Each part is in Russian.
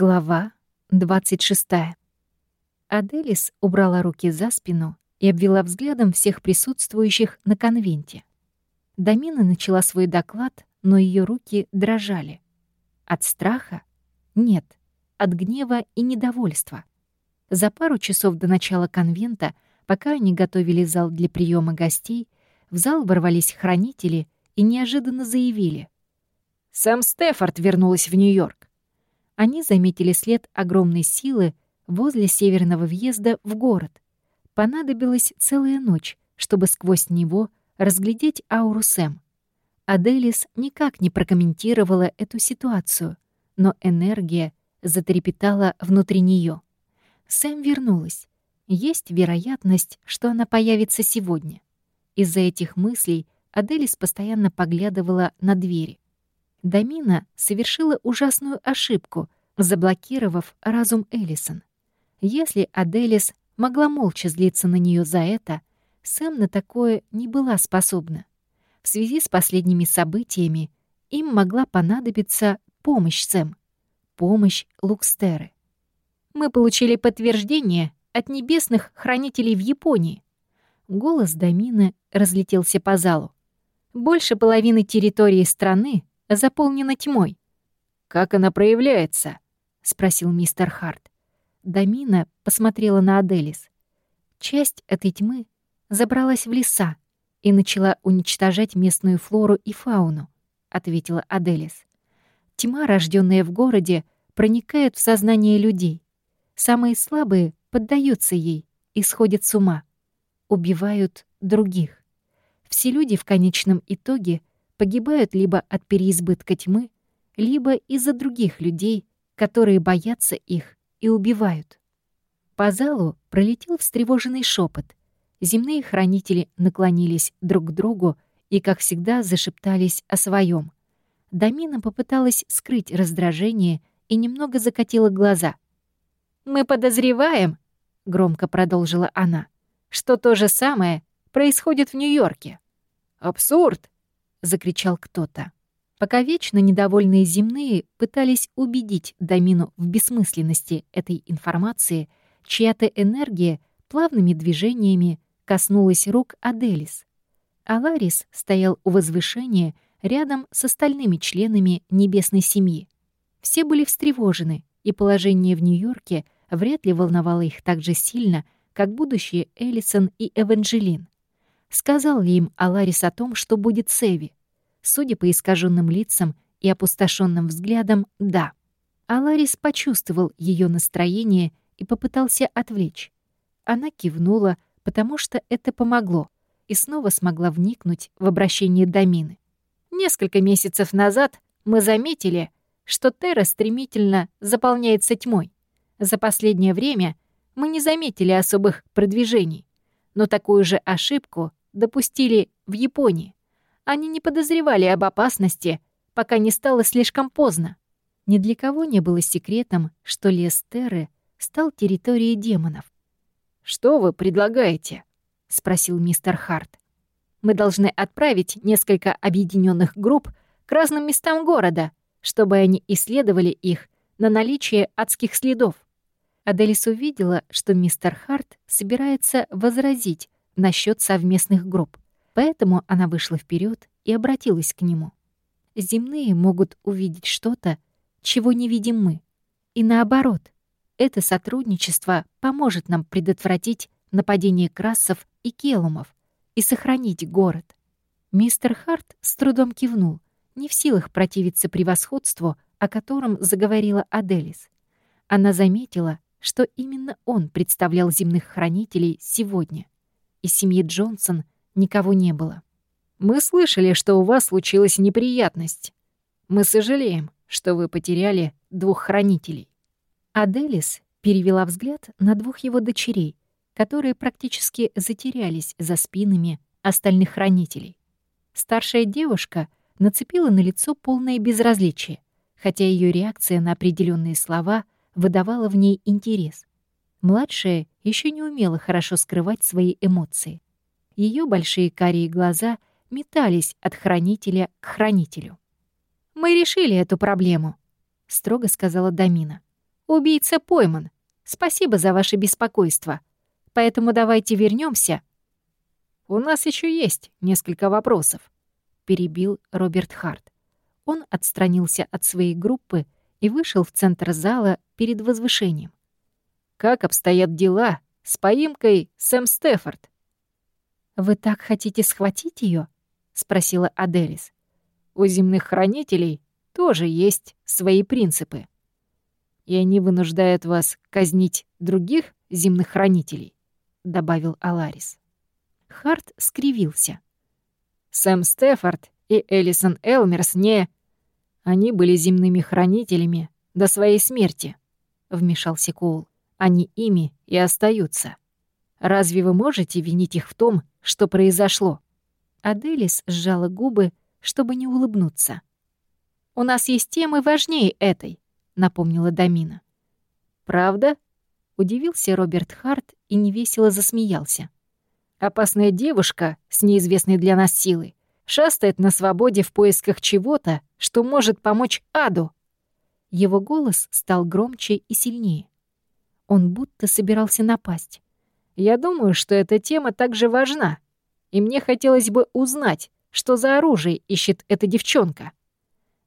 Глава 26. Аделис убрала руки за спину и обвела взглядом всех присутствующих на конвенте. Дамина начала свой доклад, но ее руки дрожали. От страха? Нет, от гнева и недовольства. За пару часов до начала конвента, пока они готовили зал для приема гостей, в зал ворвались хранители и неожиданно заявили. «Сэм Стефорд вернулась в Нью-Йорк». Они заметили след огромной силы возле северного въезда в город. Понадобилась целая ночь, чтобы сквозь него разглядеть ауру Сэм. Аделис никак не прокомментировала эту ситуацию, но энергия затрепетала внутри нее. Сэм вернулась. Есть вероятность, что она появится сегодня. Из-за этих мыслей Аделис постоянно поглядывала на двери. Дамина совершила ужасную ошибку, заблокировав разум Эллисон. Если Аделис могла молча злиться на нее за это, Сэм на такое не была способна. В связи с последними событиями им могла понадобиться помощь Сэм, помощь Лукстеры. Мы получили подтверждение от небесных хранителей в Японии. Голос Дамины разлетелся по залу. Больше половины территории страны заполнена тьмой. «Как она проявляется?» — спросил мистер Харт. Дамина посмотрела на Аделис. Часть этой тьмы забралась в леса и начала уничтожать местную флору и фауну, ответила Аделис. Тьма, рожденная в городе, проникает в сознание людей. Самые слабые поддаются ей и сходят с ума, убивают других. Все люди в конечном итоге погибают либо от переизбытка тьмы, либо из-за других людей, которые боятся их и убивают. По залу пролетел встревоженный шепот. Земные хранители наклонились друг к другу и, как всегда, зашептались о своем. Дамина попыталась скрыть раздражение и немного закатила глаза. «Мы подозреваем», — громко продолжила она, «что то же самое происходит в Нью-Йорке». «Абсурд!» — закричал кто-то. Пока вечно недовольные земные пытались убедить Дамину в бессмысленности этой информации, чья-то энергия плавными движениями коснулась рук Аделис. Аларис стоял у возвышения рядом с остальными членами небесной семьи. Все были встревожены, и положение в Нью-Йорке вряд ли волновало их так же сильно, как будущее Эллисон и Эванжелин. Сказал ли им Аларис о том, что будет с Эви? Судя по искаженным лицам и опустошенным взглядам, да. Аларис почувствовал ее настроение и попытался отвлечь. Она кивнула, потому что это помогло, и снова смогла вникнуть в обращение Дамины. Несколько месяцев назад мы заметили, что Терра стремительно заполняется тьмой. За последнее время мы не заметили особых продвижений, но такую же ошибку допустили в Японии. Они не подозревали об опасности, пока не стало слишком поздно. Ни для кого не было секретом, что лес Терры стал территорией демонов. «Что вы предлагаете?» — спросил мистер Харт. «Мы должны отправить несколько объединенных групп к разным местам города, чтобы они исследовали их на наличие адских следов». Аделис увидела, что мистер Харт собирается возразить насчет совместных групп. Поэтому она вышла вперед и обратилась к нему. Земные могут увидеть что-то, чего не видим мы. И наоборот, это сотрудничество поможет нам предотвратить нападение красов и келумов и сохранить город. Мистер Харт с трудом кивнул, не в силах противиться превосходству, о котором заговорила Аделис. Она заметила, что именно он представлял земных хранителей сегодня — из семьи Джонсон никого не было. «Мы слышали, что у вас случилась неприятность. Мы сожалеем, что вы потеряли двух хранителей». Аделис перевела взгляд на двух его дочерей, которые практически затерялись за спинами остальных хранителей. Старшая девушка нацепила на лицо полное безразличие, хотя ее реакция на определенные слова выдавала в ней интерес. Младшая еще не умела хорошо скрывать свои эмоции. Ее большие карие глаза метались от хранителя к хранителю. «Мы решили эту проблему», — строго сказала Дамина. Убийца пойман. Спасибо за ваше беспокойство. Поэтому давайте вернемся. У нас еще есть несколько вопросов, перебил Роберт Харт. Он отстранился от своей группы и вышел в центр зала перед возвышением. Как обстоят дела с поимкой Сэм Стефорд? Вы так хотите схватить ее? спросила Аделис. У земных хранителей тоже есть свои принципы. И они вынуждают вас казнить других земных хранителей, добавил Аларис. Харт скривился. Сэм Стефорд и Элисон Элмерс не... Они были земными хранителями до своей смерти, вмешался Коул. Они ими и остаются. Разве вы можете винить их в том, что произошло? Аделис сжала губы, чтобы не улыбнуться. «У нас есть темы важнее этой», — напомнила Дамина. «Правда?» — удивился Роберт Харт и невесело засмеялся. «Опасная девушка с неизвестной для нас силой шастает на свободе в поисках чего-то, что может помочь аду». Его голос стал громче и сильнее. Он будто собирался напасть. «Я думаю, что эта тема также важна, и мне хотелось бы узнать, что за оружие ищет эта девчонка».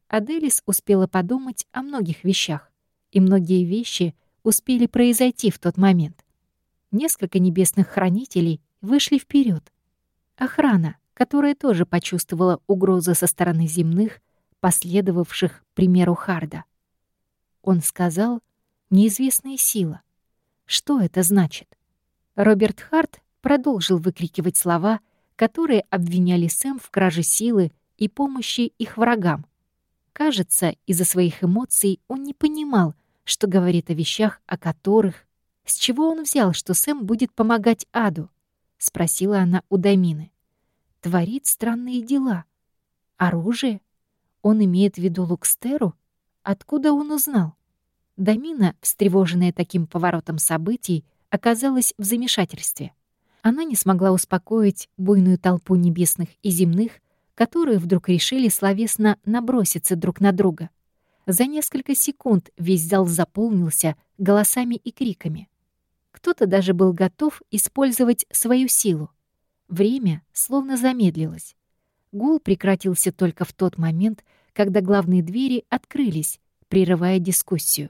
Аделис успела подумать о многих вещах, и многие вещи успели произойти в тот момент. Несколько небесных хранителей вышли вперед. Охрана, которая тоже почувствовала угрозу со стороны земных, последовавших примеру Харда. Он сказал «неизвестная сила». Что это значит? Роберт Харт продолжил выкрикивать слова, которые обвиняли Сэм в краже силы и помощи их врагам. Кажется, из-за своих эмоций он не понимал, что говорит о вещах, о которых... С чего он взял, что Сэм будет помогать Аду? — спросила она у Дамины. «Творит странные дела. Оружие? Он имеет в виду Лукстеру? Откуда он узнал?» Дамина, встревоженная таким поворотом событий, оказалась в замешательстве. Она не смогла успокоить буйную толпу небесных и земных, которые вдруг решили словесно наброситься друг на друга. За несколько секунд весь зал заполнился голосами и криками. Кто-то даже был готов использовать свою силу. Время словно замедлилось. Гул прекратился только в тот момент, когда главные двери открылись, прерывая дискуссию.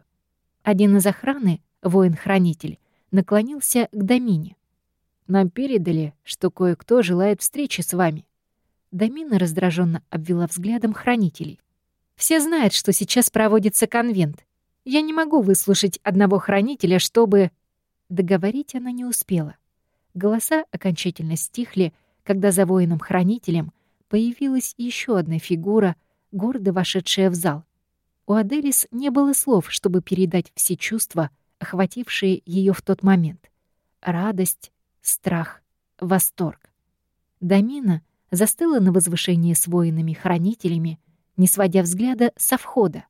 Один из охраны, воин-хранитель, наклонился к Домине. «Нам передали, что кое-кто желает встречи с вами». Домина раздраженно обвела взглядом хранителей. «Все знают, что сейчас проводится конвент. Я не могу выслушать одного хранителя, чтобы...» Договорить она не успела. Голоса окончательно стихли, когда за воином-хранителем появилась еще одна фигура, гордо вошедшая в зал. У Аделис не было слов, чтобы передать все чувства, охватившие ее в тот момент. Радость, страх, восторг. Дамина застыла на возвышении с воинами-хранителями, не сводя взгляда со входа.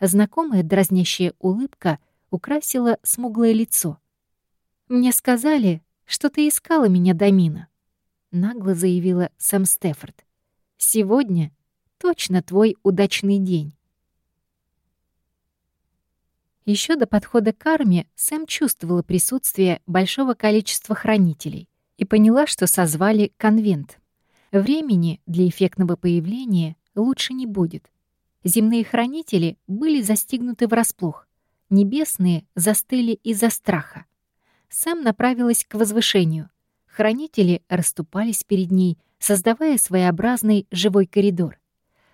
Знакомая дразнящая улыбка украсила смуглое лицо. «Мне сказали, что ты искала меня, Дамина», — нагло заявила Сэм Стефорд. «Сегодня точно твой удачный день». Еще до подхода к армии Сэм чувствовала присутствие большого количества хранителей и поняла, что созвали конвент. Времени для эффектного появления лучше не будет. Земные хранители были застигнуты врасплох, небесные застыли из-за страха. Сэм направилась к возвышению. Хранители расступались перед ней, создавая своеобразный живой коридор.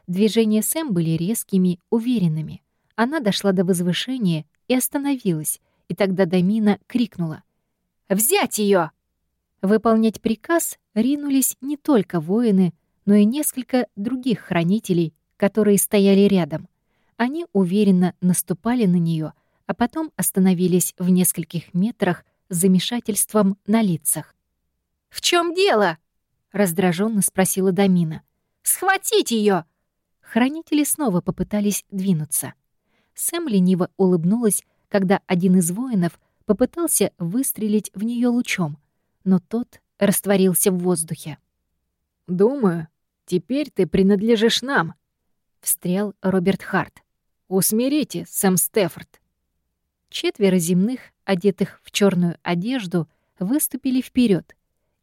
Движения Сэм были резкими, уверенными. Она дошла до возвышения и остановилась, и тогда Дамина крикнула. «Взять ее! Выполнять приказ ринулись не только воины, но и несколько других хранителей, которые стояли рядом. Они уверенно наступали на нее, а потом остановились в нескольких метрах с замешательством на лицах. «В чем дело?» — раздраженно спросила Дамина. «Схватить ее! Хранители снова попытались двинуться. Сэм лениво улыбнулась, когда один из воинов попытался выстрелить в нее лучом, но тот растворился в воздухе. «Думаю, теперь ты принадлежишь нам», — встрял Роберт Харт. «Усмирите, Сэм Стефорд». Четверо земных, одетых в черную одежду, выступили вперед.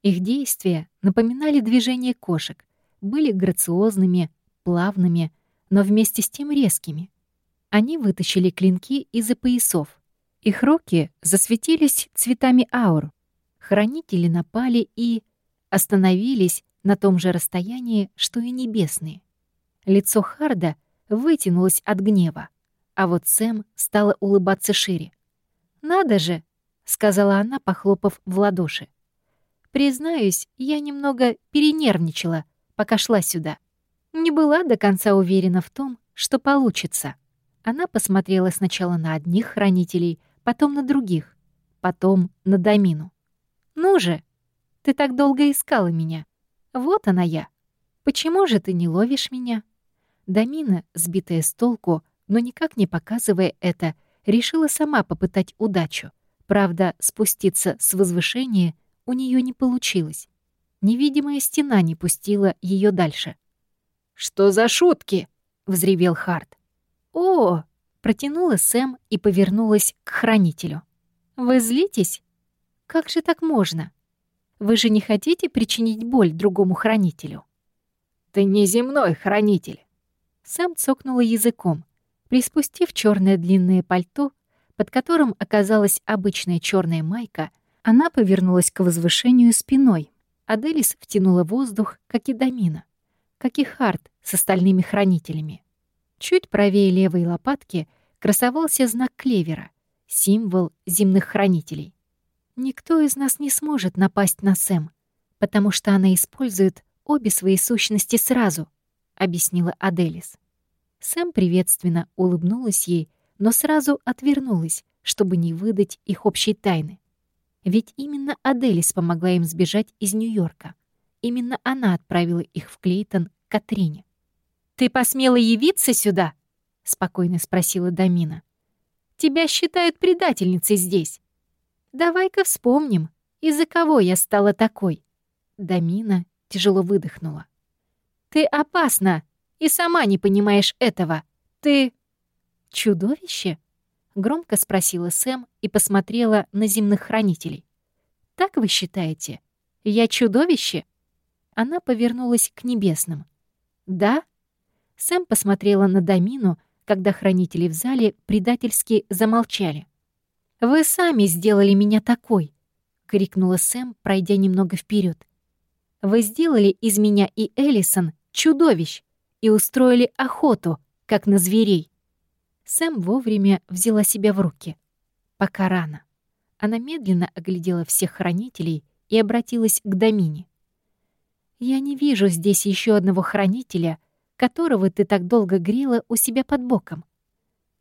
Их действия напоминали движение кошек, были грациозными, плавными, но вместе с тем резкими. Они вытащили клинки из-за поясов. Их руки засветились цветами аур. Хранители напали и остановились на том же расстоянии, что и небесные. Лицо Харда вытянулось от гнева, а вот Сэм стала улыбаться шире. «Надо же!» — сказала она, похлопав в ладоши. «Признаюсь, я немного перенервничала, пока шла сюда. Не была до конца уверена в том, что получится». Она посмотрела сначала на одних хранителей, потом на других, потом на Дамину. «Ну же, ты так долго искала меня. Вот она я. Почему же ты не ловишь меня?» Дамина, сбитая с толку, но никак не показывая это, решила сама попытать удачу. Правда, спуститься с возвышения у нее не получилось. Невидимая стена не пустила ее дальше. «Что за шутки?» — взревел Харт. «О!» — протянула Сэм и повернулась к хранителю. «Вы злитесь? Как же так можно? Вы же не хотите причинить боль другому хранителю?» «Ты не земной хранитель!» Сэм цокнула языком. Приспустив черное длинное пальто, под которым оказалась обычная черная майка, она повернулась к возвышению спиной. Аделис втянула воздух, как и Дамина, как и Харт с остальными хранителями. Чуть правее левой лопатки красовался знак клевера, символ земных хранителей. Никто из нас не сможет напасть на Сэм, потому что она использует обе свои сущности сразу, объяснила Аделис. Сэм приветственно улыбнулась ей, но сразу отвернулась, чтобы не выдать их общей тайны. Ведь именно Аделис помогла им сбежать из Нью-Йорка. Именно она отправила их в Клейтон к Катрине. «Ты посмела явиться сюда?» — спокойно спросила Дамина. «Тебя считают предательницей здесь. Давай-ка вспомним, из-за кого я стала такой». Дамина тяжело выдохнула. «Ты опасна и сама не понимаешь этого. Ты...» «Чудовище?» — громко спросила Сэм и посмотрела на земных хранителей. «Так вы считаете? Я чудовище?» Она повернулась к небесным. «Да?» Сэм посмотрела на Дамину, когда хранители в зале предательски замолчали. «Вы сами сделали меня такой!» — крикнула Сэм, пройдя немного вперед. «Вы сделали из меня и Эллисон чудовищ и устроили охоту, как на зверей». Сэм вовремя взяла себя в руки. Пока рано. Она медленно оглядела всех хранителей и обратилась к Дамине. «Я не вижу здесь еще одного хранителя, которого ты так долго грела у себя под боком.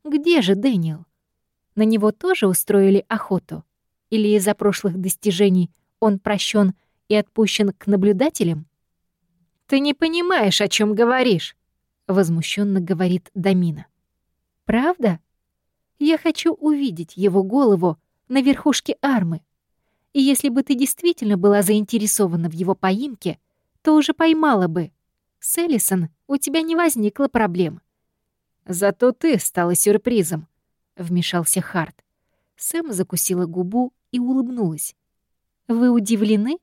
Где же Дэниел? На него тоже устроили охоту? Или из-за прошлых достижений он прощен и отпущен к наблюдателям? «Ты не понимаешь, о чем говоришь», — возмущенно говорит Дамина. «Правда? Я хочу увидеть его голову на верхушке армы. И если бы ты действительно была заинтересована в его поимке, то уже поймала бы. С Эллисон у тебя не возникло проблем. «Зато ты стала сюрпризом», — вмешался Харт. Сэм закусила губу и улыбнулась. «Вы удивлены?»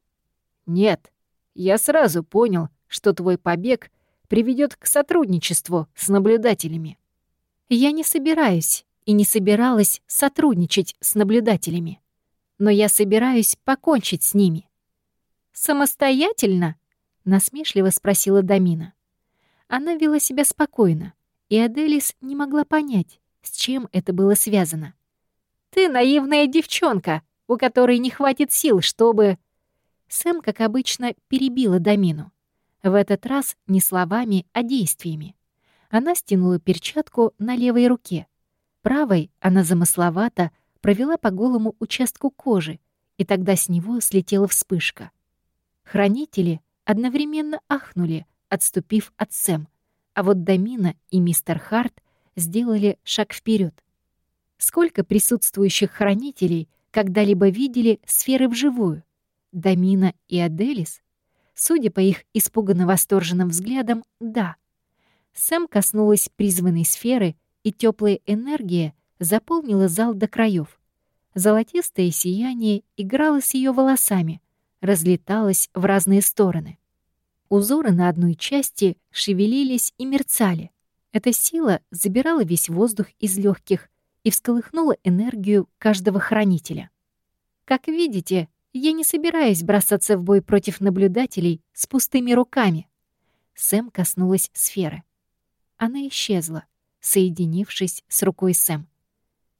«Нет. Я сразу понял, что твой побег приведет к сотрудничеству с наблюдателями». «Я не собираюсь и не собиралась сотрудничать с наблюдателями. Но я собираюсь покончить с ними». «Самостоятельно?» — насмешливо спросила Дамина. Она вела себя спокойно, и Аделис не могла понять, с чем это было связано. «Ты наивная девчонка, у которой не хватит сил, чтобы...» Сэм, как обычно, перебила Дамину. В этот раз не словами, а действиями. Она стянула перчатку на левой руке. Правой она замысловато провела по голому участку кожи, и тогда с него слетела вспышка. Хранители одновременно ахнули, отступив от Сэм, а вот Дамина и мистер Харт сделали шаг вперед. Сколько присутствующих хранителей когда-либо видели сферы вживую? Дамина и Аделис? Судя по их испуганно восторженным взглядам, да. Сэм коснулась призванной сферы, и теплая энергия заполнила зал до краев. Золотистое сияние играло с ее волосами, разлеталось в разные стороны. Узоры на одной части шевелились и мерцали. Эта сила забирала весь воздух из легких и всколыхнула энергию каждого хранителя. Как видите, я не собираюсь бросаться в бой против наблюдателей с пустыми руками. Сэм коснулась сферы. Она исчезла, соединившись с рукой Сэм.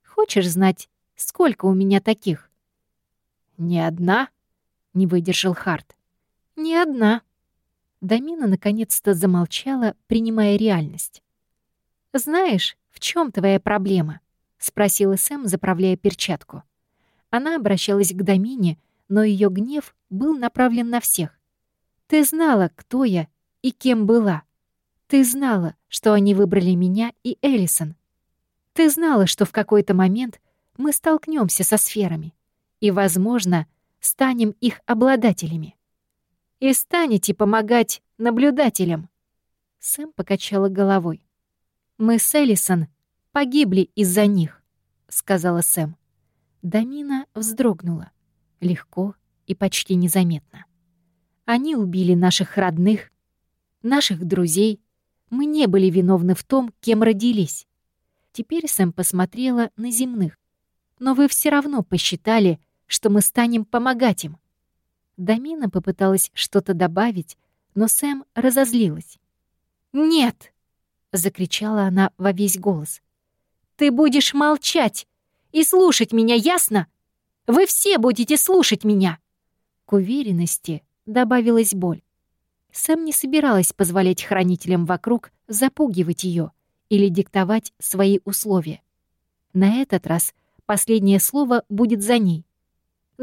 «Хочешь знать, сколько у меня таких?» «Не одна?» — не выдержал Харт. «Не одна». Дамина наконец-то замолчала, принимая реальность. «Знаешь, в чем твоя проблема?» — спросила Сэм, заправляя перчатку. Она обращалась к Дамине, но ее гнев был направлен на всех. «Ты знала, кто я и кем была. Ты знала, что они выбрали меня и Эллисон. Ты знала, что в какой-то момент мы столкнемся со сферами и, возможно, станем их обладателями. И станете помогать наблюдателям». Сэм покачала головой. «Мы с Эллисон погибли из-за них», — сказала Сэм. Дамина вздрогнула. Легко и почти незаметно. Они убили наших родных, наших друзей. Мы не были виновны в том, кем родились. Теперь Сэм посмотрела на земных. Но вы все равно посчитали, что мы станем помогать им. Дамина попыталась что-то добавить, но Сэм разозлилась. «Нет!» — закричала она во весь голос. «Ты будешь молчать и слушать меня, ясно? Вы все будете слушать меня!» К уверенности добавилась боль. Сэм не собиралась позволять хранителям вокруг запугивать ее или диктовать свои условия. На этот раз последнее слово будет за ней.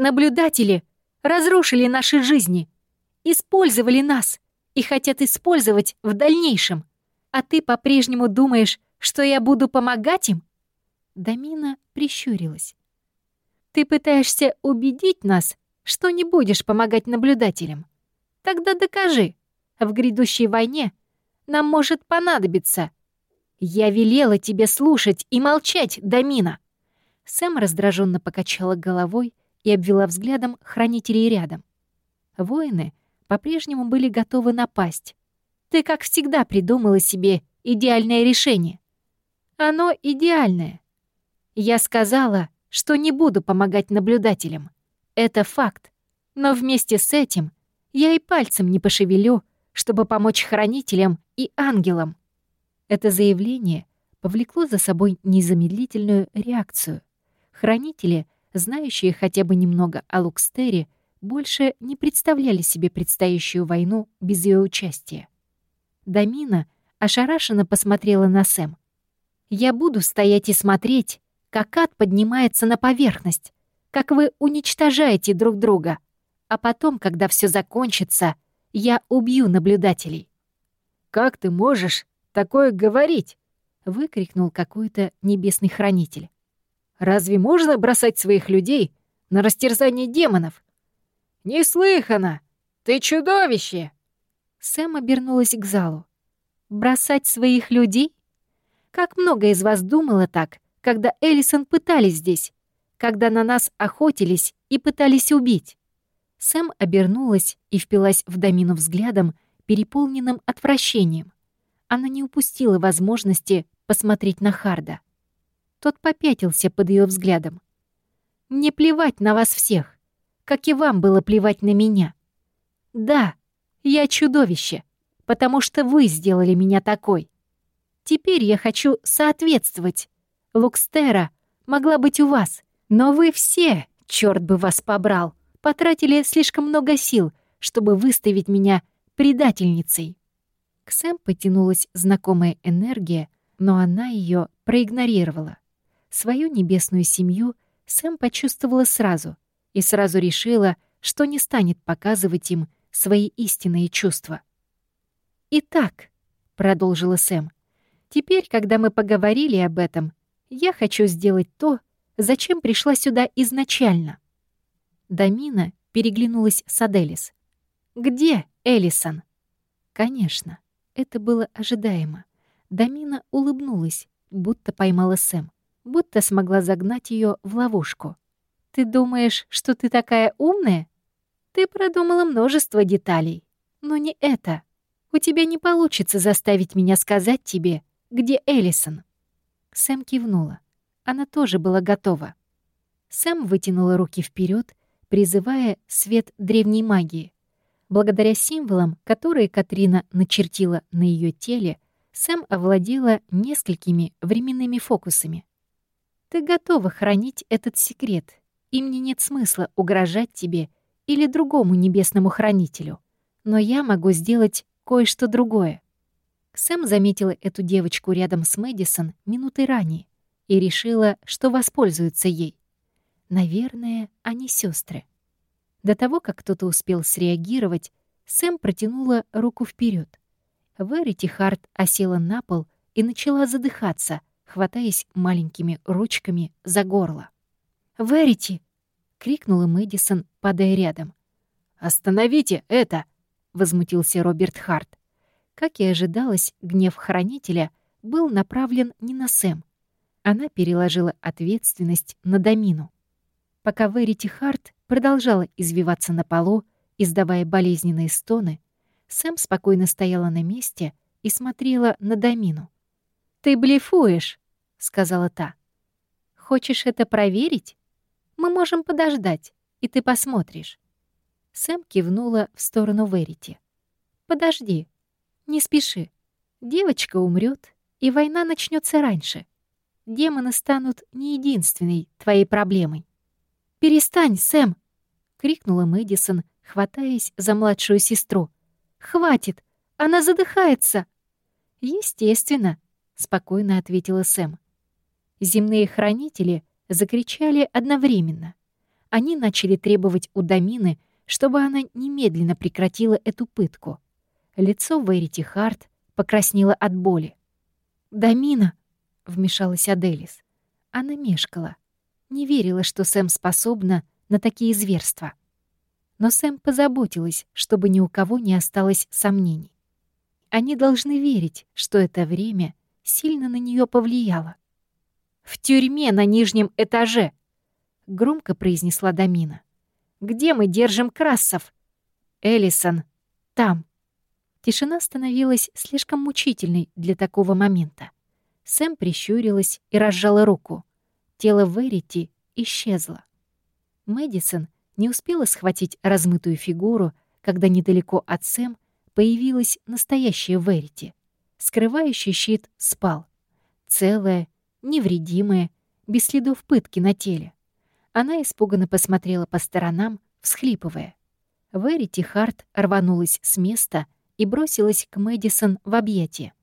«Наблюдатели разрушили наши жизни, использовали нас и хотят использовать в дальнейшем. А ты по-прежнему думаешь, что я буду помогать им?» Дамина прищурилась. «Ты пытаешься убедить нас, что не будешь помогать наблюдателям. Тогда докажи. В грядущей войне нам может понадобиться. Я велела тебе слушать и молчать, Дамина!» Сэм раздраженно покачала головой и обвела взглядом хранителей рядом. Воины по-прежнему были готовы напасть. «Ты, как всегда, придумала себе идеальное решение». «Оно идеальное», я сказала, что не буду помогать наблюдателям. Это факт. Но вместе с этим я и пальцем не пошевелю, чтобы помочь хранителям и ангелам. Это заявление повлекло за собой незамедлительную реакцию. Хранители, знающие хотя бы немного о Лукстере, больше не представляли себе предстоящую войну без ее участия. Дамина ошарашенно посмотрела на Сэм. «Я буду стоять и смотреть, как ад поднимается на поверхность, как вы уничтожаете друг друга. А потом, когда все закончится, я убью наблюдателей». «Как ты можешь такое говорить?» — выкрикнул какой-то небесный хранитель. «Разве можно бросать своих людей на растерзание демонов?» «Неслыханно! Ты чудовище!» Сэм обернулась к залу. «Бросать своих людей? Как много из вас думало так, когда Эллисон пытались здесь, когда на нас охотились и пытались убить. Сэм обернулась и впилась в Дамину взглядом, переполненным отвращением. Она не упустила возможности посмотреть на Харда. Тот попятился под ее взглядом. «Мне плевать на вас всех, как и вам было плевать на меня. Да, я чудовище, потому что вы сделали меня такой. Теперь я хочу соответствовать Лукстера могла быть у вас, но вы все, черт бы вас побрал, потратили слишком много сил, чтобы выставить меня предательницей. К Сэм потянулась знакомая энергия, но она ее проигнорировала. Свою небесную семью Сэм почувствовала сразу и сразу решила, что не станет показывать им свои истинные чувства. «Итак», — продолжила Сэм, — «теперь, когда мы поговорили об этом, я хочу сделать то, зачем пришла сюда изначально». Дамина переглянулась с Аделис. «Где Элисон?» Конечно, это было ожидаемо. Дамина улыбнулась, будто поймала Сэм. Будто смогла загнать ее в ловушку. «Ты думаешь, что ты такая умная? Ты продумала множество деталей, но не это. У тебя не получится заставить меня сказать тебе, где Эллисон». Сэм кивнула. Она тоже была готова. Сэм вытянула руки вперед, призывая свет древней магии. Благодаря символам, которые Катрина начертила на ее теле, Сэм овладела несколькими временными фокусами. «Ты готова хранить этот секрет, и мне нет смысла угрожать тебе или другому небесному хранителю. Но я могу сделать кое-что другое». Сэм заметила эту девочку рядом с Мэдисон минутой ранее и решила, что воспользуется ей. Наверное, они сестры. До того, как кто-то успел среагировать, Сэм протянула руку вперед. Верити Харт осела на пол и начала задыхаться, хватаясь маленькими ручками за горло. «Верити!» — крикнула Мэдисон, падая рядом. «Остановите это!» — возмутился Роберт Харт. Как и ожидалось, гнев хранителя был направлен не на Сэм. Она переложила ответственность на Домину. Пока Верити Харт продолжала извиваться на полу, издавая болезненные стоны, Сэм спокойно стояла на месте и смотрела на Домину. «Ты блефуешь», — сказала та. «Хочешь это проверить? Мы можем подождать, и ты посмотришь». Сэм кивнула в сторону Верити. «Подожди, не спеши. Девочка умрет, и война начнется раньше. Демоны станут не единственной твоей проблемой. «Перестань, Сэм!» — крикнула Мэдисон, хватаясь за младшую сестру. «Хватит! Она задыхается!» «Естественно!» — спокойно ответила Сэм. Земные хранители закричали одновременно. Они начали требовать у Дамины, чтобы она немедленно прекратила эту пытку. Лицо Верити Харт покраснело от боли. «Дамина!» — вмешалась Аделис. Она мешкала не верила, что Сэм способна на такие зверства. Но Сэм позаботилась, чтобы ни у кого не осталось сомнений. Они должны верить, что это время сильно на нее повлияло. «В тюрьме на нижнем этаже!» — громко произнесла Дамина. «Где мы держим Красов?» «Эллисон, там». Тишина становилась слишком мучительной для такого момента. Сэм прищурилась и разжала руку. Тело Верити исчезло. Мэдисон не успела схватить размытую фигуру, когда недалеко от Сэм появилась настоящая Верити. Скрывающий щит спал. Целая, невредимая, без следов пытки на теле. Она испуганно посмотрела по сторонам, всхлипывая. Верити Харт рванулась с места и бросилась к Мэдисон в объятия.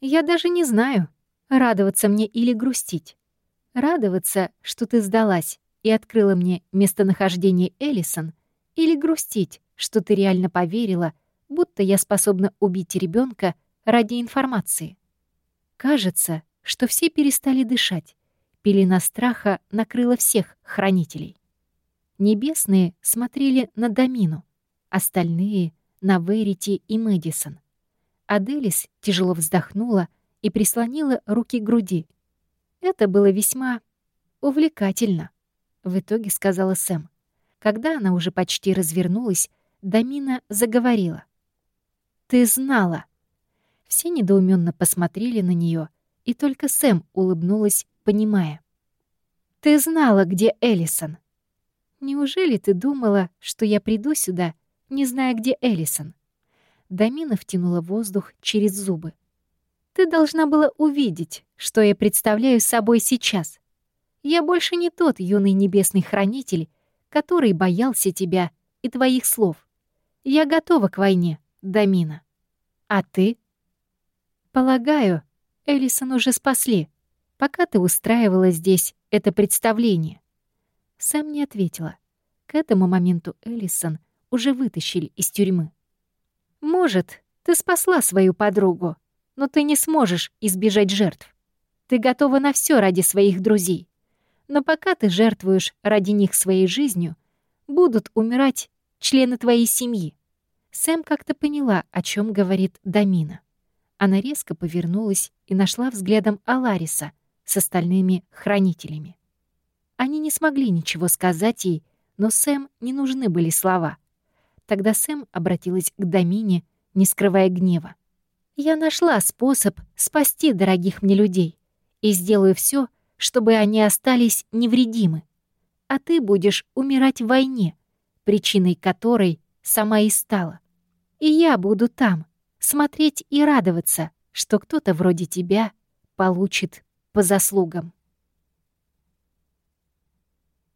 «Я даже не знаю, радоваться мне или грустить. Радоваться, что ты сдалась и открыла мне местонахождение Эллисон, или грустить, что ты реально поверила, будто я способна убить ребенка ради информации. Кажется, что все перестали дышать. Пелена страха накрыла всех хранителей. Небесные смотрели на Домину, остальные — на Верити и Мэдисон. Аделис тяжело вздохнула и прислонила руки к груди. Это было весьма увлекательно, в итоге сказала Сэм. Когда она уже почти развернулась, Дамина заговорила. «Ты знала!» Все недоуменно посмотрели на нее, и только Сэм улыбнулась, понимая. «Ты знала, где Эллисон!» «Неужели ты думала, что я приду сюда, не зная, где Эллисон?» Дамина втянула воздух через зубы. Ты должна была увидеть, что я представляю собой сейчас. Я больше не тот юный небесный хранитель, который боялся тебя и твоих слов. Я готова к войне, Дамина. А ты? Полагаю, Элисон уже спасли, пока ты устраивала здесь это представление. Сэм не ответила. К этому моменту Элисон уже вытащили из тюрьмы. Может, ты спасла свою подругу, но ты не сможешь избежать жертв. Ты готова на все ради своих друзей. Но пока ты жертвуешь ради них своей жизнью, будут умирать члены твоей семьи. Сэм как-то поняла, о чем говорит Дамина. Она резко повернулась и нашла взглядом Алариса, с остальными хранителями. Они не смогли ничего сказать ей, но Сэм не нужны были слова. Тогда Сэм обратилась к Домине, не скрывая гнева. «Я нашла способ спасти дорогих мне людей и сделаю все, чтобы они остались невредимы. А ты будешь умирать в войне, причиной которой сама и стала. И я буду там, смотреть и радоваться, что кто-то вроде тебя получит по заслугам.